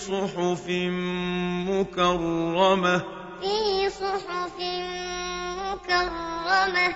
صحف مكرمة. في صحف مكرمة.